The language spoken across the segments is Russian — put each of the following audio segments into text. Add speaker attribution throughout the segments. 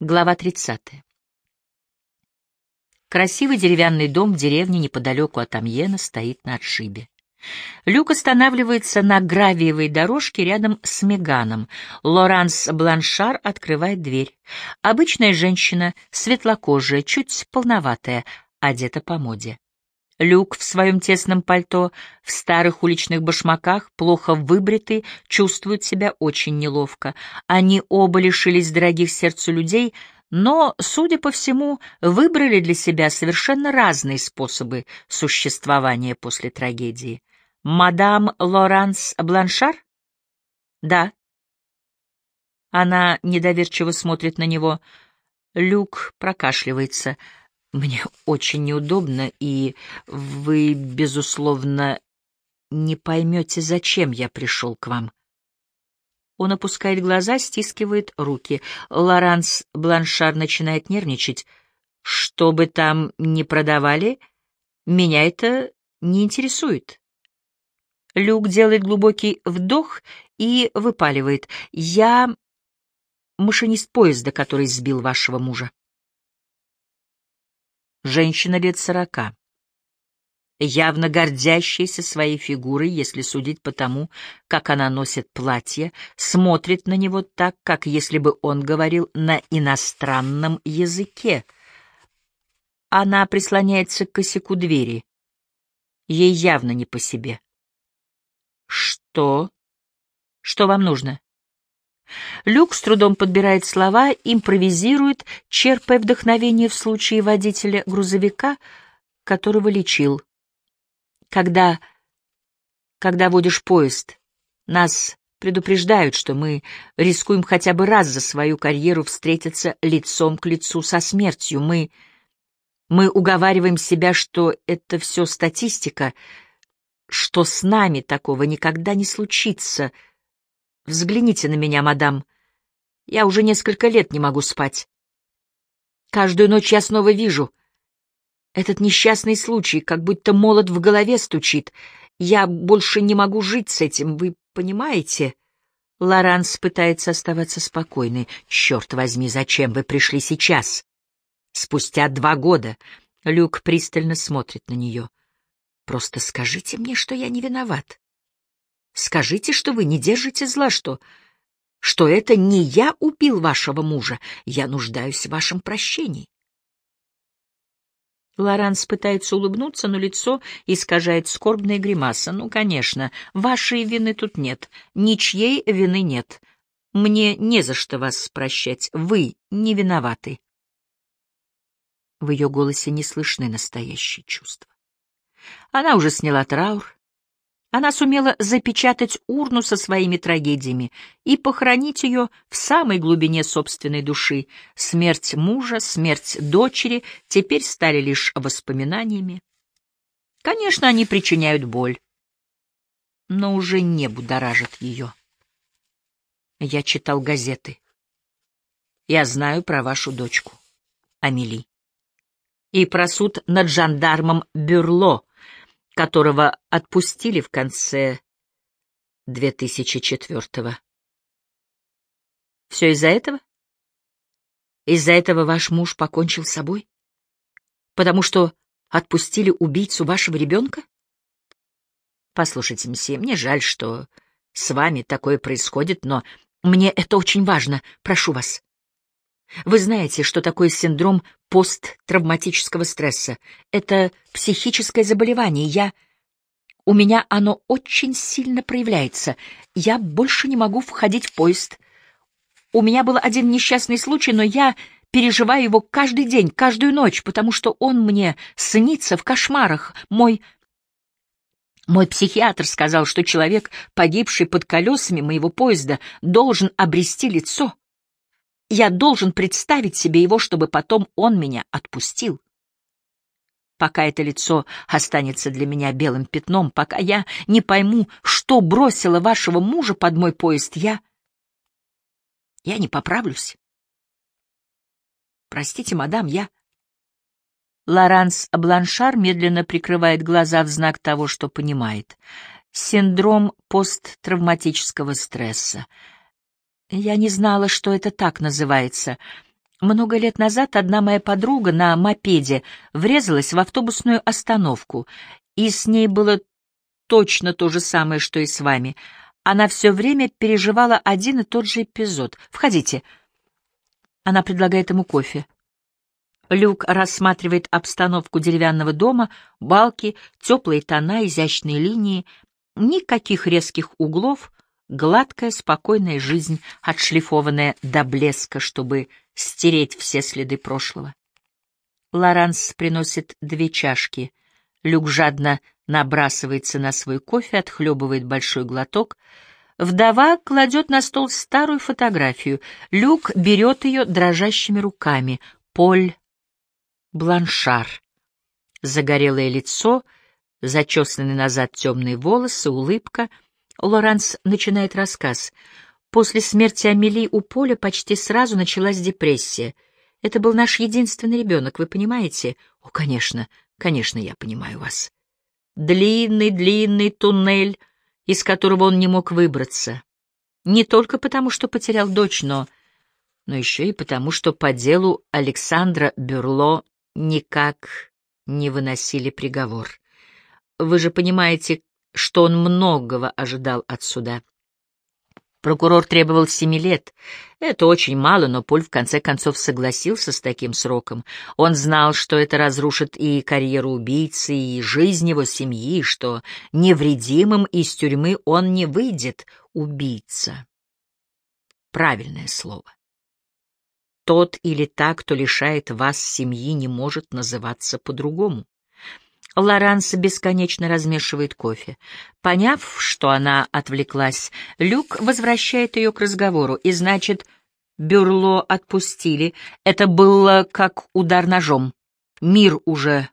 Speaker 1: Глава 30. Красивый деревянный дом в деревне неподалеку от Амьена стоит на отшибе. Люк останавливается на гравиевой дорожке рядом с Меганом. Лоранс Бланшар открывает дверь. Обычная женщина, светлокожая, чуть полноватая, одета по моде. Люк в своем тесном пальто, в старых уличных башмаках, плохо выбритый, чувствует себя очень неловко. Они оба лишились дорогих сердцу людей, но, судя по всему, выбрали для себя совершенно разные способы существования после трагедии. «Мадам Лоранс Бланшар?» «Да». Она недоверчиво смотрит на него. Люк прокашливается — мне очень неудобно, и вы, безусловно, не поймете, зачем я пришел к вам. Он опускает глаза, стискивает руки. Лоранс Бланшар начинает нервничать. Что бы там ни продавали, меня это не интересует. Люк делает глубокий вдох и выпаливает. Я машинист поезда, который сбил вашего мужа женщина лет сорока, явно гордящаяся своей фигурой, если судить по тому, как она носит платье, смотрит на него так, как если бы он говорил на иностранном языке. Она прислоняется к косяку двери. Ей явно не по себе. «Что? Что вам нужно?» Люк с трудом подбирает слова, импровизирует, черпая вдохновение в случае водителя грузовика, которого лечил. Когда, когда водишь поезд, нас предупреждают, что мы рискуем хотя бы раз за свою карьеру встретиться лицом к лицу со смертью. Мы, мы уговариваем себя, что это все статистика, что с нами такого никогда не случится — Взгляните на меня, мадам. Я уже несколько лет не могу спать. Каждую ночь я снова вижу. Этот несчастный случай, как будто молот в голове стучит. Я больше не могу жить с этим, вы понимаете? Лоранс пытается оставаться спокойной. Черт возьми, зачем вы пришли сейчас? Спустя два года. Люк пристально смотрит на нее. Просто скажите мне, что я не виноват. Скажите, что вы не держите зла, что... что это не я убил вашего мужа. Я нуждаюсь в вашем прощении. Лоранс пытается улыбнуться, но лицо искажает скорбная гримаса. Ну, конечно, вашей вины тут нет, ничьей вины нет. Мне не за что вас прощать, вы не виноваты. В ее голосе не слышны настоящие чувства. Она уже сняла траур, она сумела запечатать урну со своими трагедиями и похоронить ее в самой глубине собственной души. Смерть мужа, смерть дочери теперь стали лишь воспоминаниями. Конечно, они причиняют боль, но уже не будоражат ее. Я читал газеты. Я знаю про вашу дочку, Амели. И про суд над жандармом Бюрло, которого отпустили в конце 2004-го. Все из-за этого? Из-за этого ваш муж покончил с собой? Потому что отпустили убийцу вашего ребенка? Послушайте, мсье, мне жаль, что с вами такое происходит, но мне это очень важно, прошу вас. Вы знаете, что такое синдром посттравматического стресса? Это психическое заболевание. Я... У меня оно очень сильно проявляется. Я больше не могу входить в поезд. У меня был один несчастный случай, но я переживаю его каждый день, каждую ночь, потому что он мне снится в кошмарах. Мой... Мой психиатр сказал, что человек, погибший под колесами моего поезда, должен обрести лицо — я должен представить себе его, чтобы потом он меня отпустил. Пока это лицо останется для меня белым пятном, пока я не пойму, что бросило вашего мужа под мой поезд, я... Я не поправлюсь. Простите, мадам, я... Лоранс Бланшар медленно прикрывает глаза в знак того, что понимает. Синдром посттравматического стресса — я не знала, что это так называется. Много лет назад одна моя подруга на мопеде врезалась в автобусную остановку, и с ней было точно то же самое, что и с вами. Она все время переживала один и тот же эпизод. Входите. Она предлагает ему кофе. Люк рассматривает обстановку деревянного дома, балки, теплые тона, изящные линии, никаких резких углов, гладкая, спокойная жизнь, отшлифованная до блеска, чтобы стереть все следы прошлого. Лоранс приносит две чашки. Люк жадно набрасывается на свой кофе, отхлебывает большой глоток. Вдова кладет на стол старую фотографию. Люк берет ее дрожащими руками. Поль Бланшар. Загорелое лицо, зачесанные назад темные волосы, улыбка. Лоранс начинает рассказ. После смерти Амели у Поля почти сразу началась депрессия. Это был наш единственный ребенок, вы понимаете? О, конечно, конечно, я понимаю вас. Длинный-длинный туннель, из которого он не мог выбраться. Не только потому, что потерял дочь, но но еще и потому, что по делу Александра Бюрло никак не выносили приговор. Вы же понимаете, что он многого ожидал от суда. Прокурор требовал семи лет. Это очень мало, но Поль в конце концов согласился с таким сроком. Он знал, что это разрушит и карьеру убийцы, и жизнь его семьи, что невредимым из тюрьмы он не выйдет. Убийца. Правильное слово. Тот или та, кто лишает вас семьи, не может называться по-другому. Лоранс бесконечно размешивает кофе. Поняв, что она отвлеклась, Люк возвращает ее к разговору, и значит, Бюрло отпустили. Это было как удар ножом. Мир уже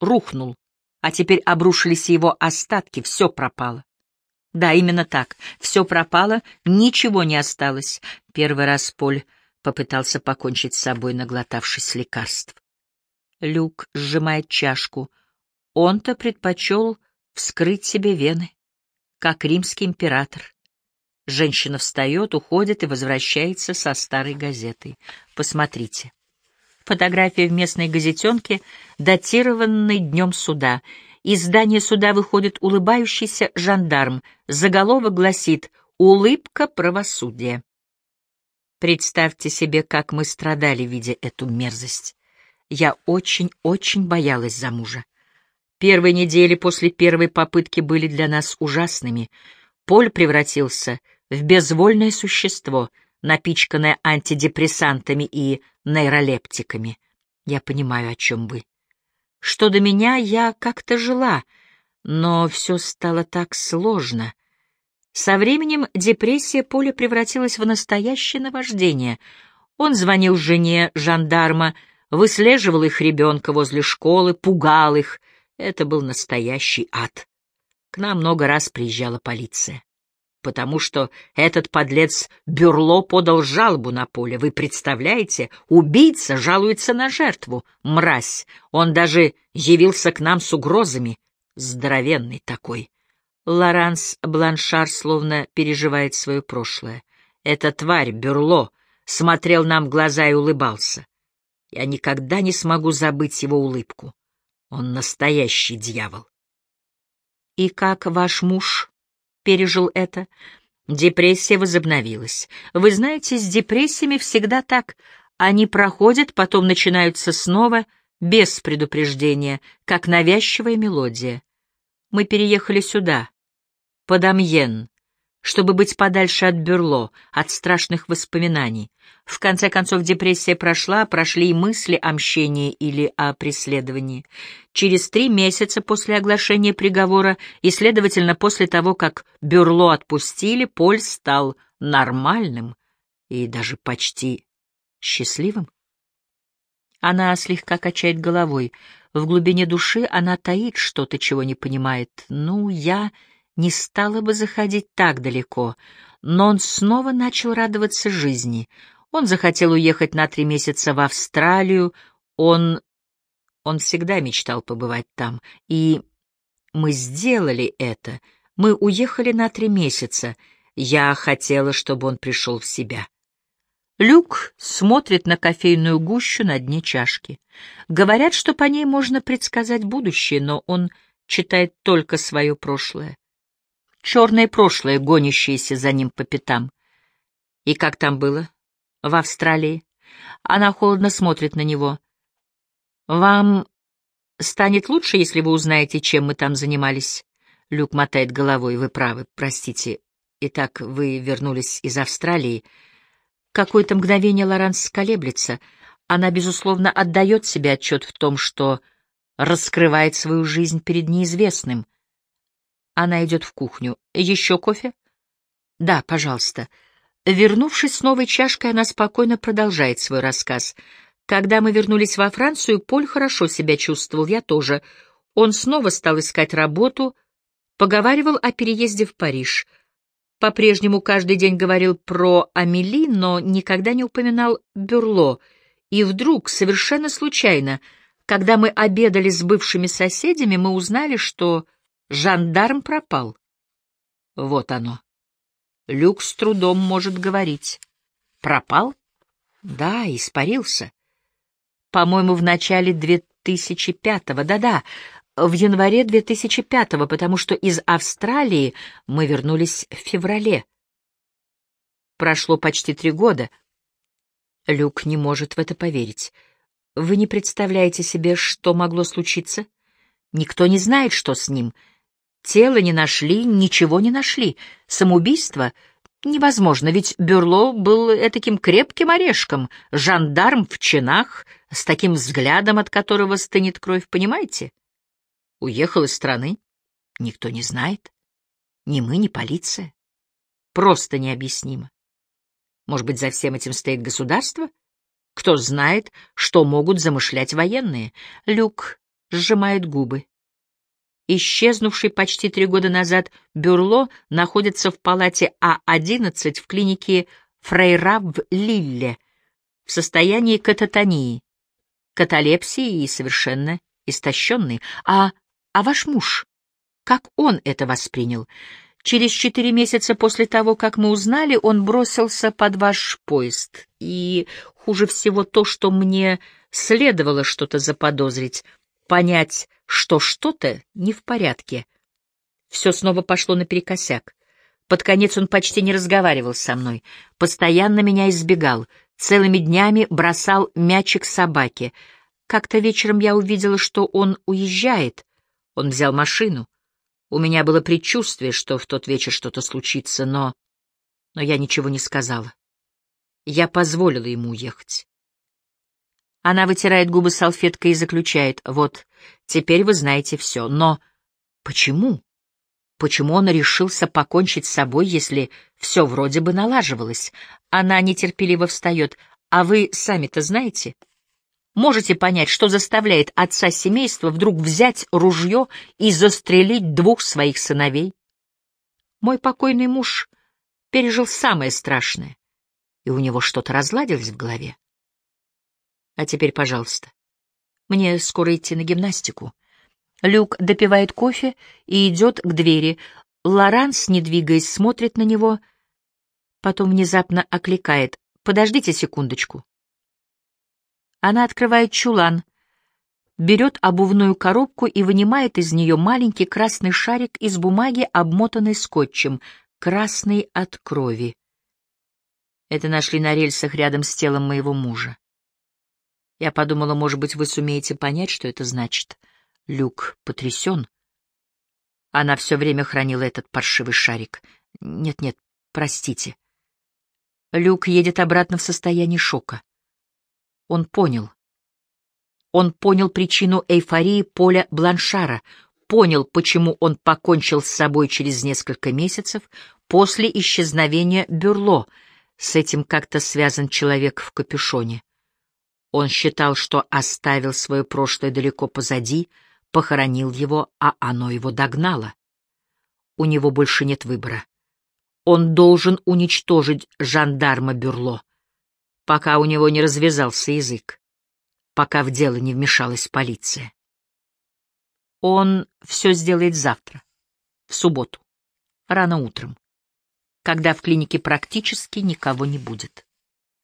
Speaker 1: рухнул, а теперь обрушились его остатки, все пропало. Да, именно так. Все пропало, ничего не осталось. Первый раз Поль попытался покончить с собой, наглотавшись лекарств. Люк сжимает чашку. Он-то предпочел вскрыть себе вены, как римский император. Женщина встает, уходит и возвращается со старой газетой. Посмотрите. Фотография в местной газетенке, датированной днем суда. Из здания суда выходит улыбающийся жандарм. Заголовок гласит «Улыбка правосудия». Представьте себе, как мы страдали, видя эту мерзость. Я очень-очень боялась за мужа. Первые недели после первой попытки были для нас ужасными. Поль превратился в безвольное существо, напичканное антидепрессантами и нейролептиками. Я понимаю, о чем вы. Что до меня, я как-то жила, но все стало так сложно — со временем депрессия Поля превратилась в настоящее наваждение. Он звонил жене жандарма, выслеживал их ребенка возле школы, пугал их. Это был настоящий ад. К нам много раз приезжала полиция. Потому что этот подлец Бюрло подал жалобу на поле. Вы представляете, убийца жалуется на жертву. Мразь. Он даже явился к нам с угрозами. Здоровенный такой. Лоранс Бланшар словно переживает свое прошлое. Эта тварь, Бюрло, смотрел нам в глаза и улыбался. Я никогда не смогу забыть его улыбку. Он настоящий дьявол. И как ваш муж пережил это? Депрессия возобновилась. Вы знаете, с депрессиями всегда так. Они проходят, потом начинаются снова, без предупреждения, как навязчивая мелодия. Мы переехали сюда, под Амьен, чтобы быть подальше от Бюрло, от страшных воспоминаний. В конце концов депрессия прошла, прошли и мысли о мщении или о преследовании. Через три месяца после оглашения приговора и, следовательно, после того, как Бюрло отпустили, Поль стал нормальным и даже почти счастливым. Она слегка качает головой. В глубине души она таит что-то, чего не понимает. «Ну, я...» не стала бы заходить так далеко, но он снова начал радоваться жизни. Он захотел уехать на три месяца в Австралию, он... он всегда мечтал побывать там, и мы сделали это. Мы уехали на три месяца. Я хотела, чтобы он пришел в себя. Люк смотрит на кофейную гущу на дне чашки. Говорят, что по ней можно предсказать будущее, но он читает только свое прошлое. Черное прошлое, гонящееся за ним по пятам. И как там было? В Австралии. Она холодно смотрит на него. «Вам станет лучше, если вы узнаете, чем мы там занимались?» Люк мотает головой. «Вы правы, простите. Итак, вы вернулись из Австралии?» Какое-то мгновение Лоранс колеблется. Она, безусловно, отдает себе отчет в том, что раскрывает свою жизнь перед неизвестным. Она идет в кухню. «Еще кофе?» «Да, пожалуйста». Вернувшись с новой чашкой, она спокойно продолжает свой рассказ. Когда мы вернулись во Францию, Поль хорошо себя чувствовал, я тоже. Он снова стал искать работу, поговаривал о переезде в Париж. По-прежнему каждый день говорил про Амели, но никогда не упоминал Бюрло. И вдруг, совершенно случайно, когда мы обедали с бывшими соседями, мы узнали, что жандарм пропал. Вот оно. Люк с трудом может говорить. Пропал? Да, испарился. По-моему, в начале 2005-го. Да-да, в январе 2005-го, потому что из Австралии мы вернулись в феврале. Прошло почти три года. Люк не может в это поверить. Вы не представляете себе, что могло случиться? Никто не знает, что с ним — Тело не нашли, ничего не нашли. Самоубийство? Невозможно, ведь Бюрло был таким крепким орешком, жандарм в чинах, с таким взглядом, от которого стынет кровь, понимаете? Уехал из страны. Никто не знает. Ни мы, ни полиция. Просто необъяснимо. Может быть, за всем этим стоит государство? Кто знает, что могут замышлять военные? Люк сжимает губы. Исчезнувший почти три года назад Бюрло находится в палате А11 в клинике Фрейра в Лилле в состоянии кататонии, каталепсии и совершенно истощенный. А, а ваш муж, как он это воспринял? Через четыре месяца после того, как мы узнали, он бросился под ваш поезд. И хуже всего то, что мне следовало что-то заподозрить — понять, что что-то не в порядке. Все снова пошло наперекосяк. Под конец он почти не разговаривал со мной, постоянно меня избегал, целыми днями бросал мячик собаке. Как-то вечером я увидела, что он уезжает. Он взял машину. У меня было предчувствие, что в тот вечер что-то случится, но... Но я ничего не сказала. Я позволила ему уехать. Она вытирает губы салфеткой и заключает. Вот, теперь вы знаете все. Но почему? Почему он решился покончить с собой, если все вроде бы налаживалось? Она нетерпеливо встает. А вы сами-то знаете? Можете понять, что заставляет отца семейства вдруг взять ружье и застрелить двух своих сыновей? Мой покойный муж пережил самое страшное, и у него что-то разладилось в голове. А теперь, пожалуйста. Мне скоро идти на гимнастику. Люк допивает кофе и идет к двери. Лоранс, не двигаясь, смотрит на него, потом внезапно окликает. «Подождите секундочку». Она открывает чулан, берет обувную коробку и вынимает из нее маленький красный шарик из бумаги, обмотанный скотчем, красный от крови. Это нашли на рельсах рядом с телом моего мужа. Я подумала, может быть, вы сумеете понять, что это значит. Люк потрясен. Она все время хранила этот паршивый шарик. Нет-нет, простите. Люк едет обратно в состоянии шока. Он понял. Он понял причину эйфории Поля Бланшара, понял, почему он покончил с собой через несколько месяцев после исчезновения Бюрло. С этим как-то связан человек в капюшоне. Он считал, что оставил свое прошлое далеко позади, похоронил его, а оно его догнало. У него больше нет выбора. Он должен уничтожить жандарма Бюрло, пока у него не развязался язык, пока в дело не вмешалась полиция. Он все сделает завтра, в субботу, рано утром, когда в клинике практически никого не будет.